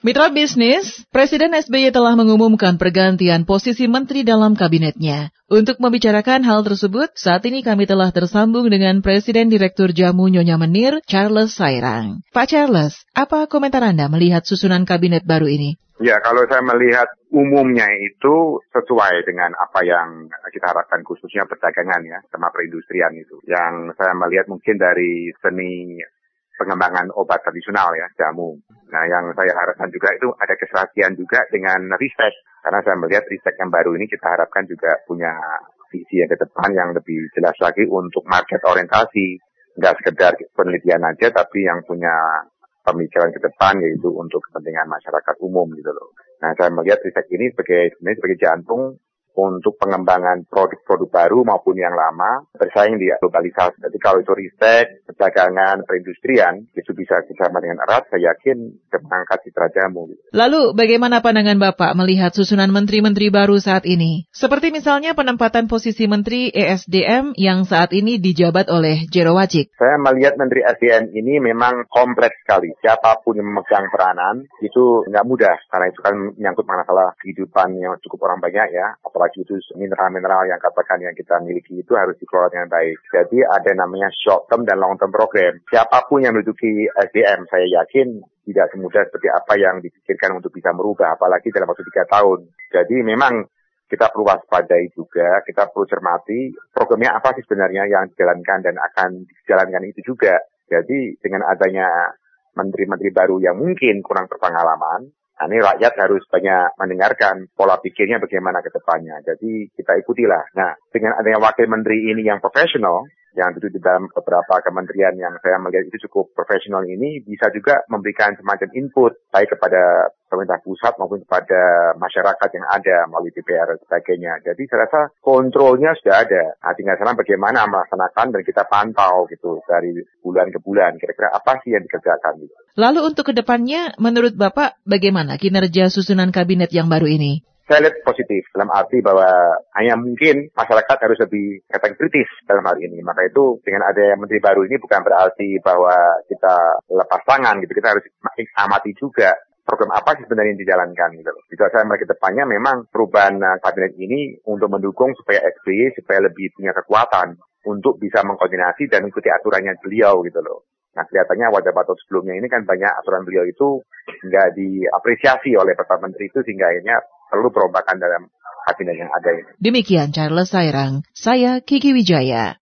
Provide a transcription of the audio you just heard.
Mitra bisnis, Presiden SBY telah mengumumkan pergantian posisi menteri dalam kabinetnya. Untuk membicarakan hal tersebut, saat ini kami telah tersambung dengan Presiden Direktur Jamu Nyonya Menir, Charles Sairang. Pak Charles, apa komentar Anda melihat susunan kabinet baru ini? Ya, kalau saya melihat umumnya itu sesuai dengan apa yang kita harapkan khususnya perdagangan ya, sama perindustrian itu. Yang saya melihat mungkin dari seni pengembangan obat tradisional ya, jamu. Nah, yang saya harapkan juga itu ada keserasian juga dengan riset. Karena saya melihat riset yang baru ini kita harapkan juga punya visi yang ke depan yang lebih jelas lagi untuk market orientasi. Nggak sekedar penelitian aja, tapi yang punya pemikiran ke depan yaitu untuk kepentingan masyarakat umum gitu loh. Nah, saya melihat riset ini sebagai sebagai jantung untuk pengembangan produk-produk baru maupun yang lama bersaing di globalisasi. Jadi kalau itu riset, perdagangan, perindustrian, itu bisa bersama dengan erat, saya yakin mengangkat citra jamu. Lalu bagaimana pandangan Bapak melihat susunan menteri-menteri baru saat ini? Seperti misalnya penempatan posisi Menteri ESDM yang saat ini dijabat oleh Jero Wajik. Saya melihat Menteri ESDM ini memang kompleks sekali. Siapa pun yang memegang peranan itu nggak mudah karena itu kan menyangkut masalah kehidupan yang cukup orang banyak ya apalagi itu mineral-mineral yang katakan yang kita miliki itu harus dikelola dengan baik. Jadi ada namanya short term dan long term program. Siapa pun yang menduduki SDM, saya yakin tidak semudah seperti apa yang dipikirkan untuk bisa merubah, apalagi dalam waktu tiga tahun. Jadi memang kita perlu waspadai juga, kita perlu cermati programnya apa sih sebenarnya yang dijalankan dan akan dijalankan itu juga. Jadi dengan adanya menteri-menteri baru yang mungkin kurang berpengalaman, ini rakyat harus banyak mendengarkan pola pikirnya bagaimana ke depannya. Jadi kita ikutilah. Nah, dengan adanya wakil menteri ini yang profesional, yang duduk di dalam beberapa kementerian yang saya melihat itu cukup profesional ini bisa juga memberikan semacam input baik kepada pemerintah pusat maupun kepada masyarakat yang ada melalui DPR dan sebagainya. Jadi saya rasa kontrolnya sudah ada. Nah, tinggal sekarang bagaimana melaksanakan dan kita pantau gitu dari bulan ke bulan. Kira-kira apa sih yang dikerjakan gitu. Lalu untuk ke depannya, menurut Bapak bagaimana kinerja susunan kabinet yang baru ini? Saya lihat positif dalam arti bahwa hanya mungkin masyarakat harus lebih katakan kritis dalam hal ini. Maka itu dengan ada menteri baru ini bukan berarti bahwa kita lepas tangan gitu. Kita harus amati juga program apa sih sebenarnya yang dijalankan gitu loh. Jika saya melihat depannya memang perubahan uh, kabinet ini untuk mendukung supaya SBY supaya lebih punya kekuatan untuk bisa mengkoordinasi dan mengikuti aturannya beliau gitu loh. Nah kelihatannya wajah batok sebelumnya ini kan banyak aturan beliau itu nggak diapresiasi oleh Bapak Menteri itu sehingga akhirnya perlu perombakan dalam kabinet yang ada ini. Demikian Charles Sairang, saya Kiki Wijaya.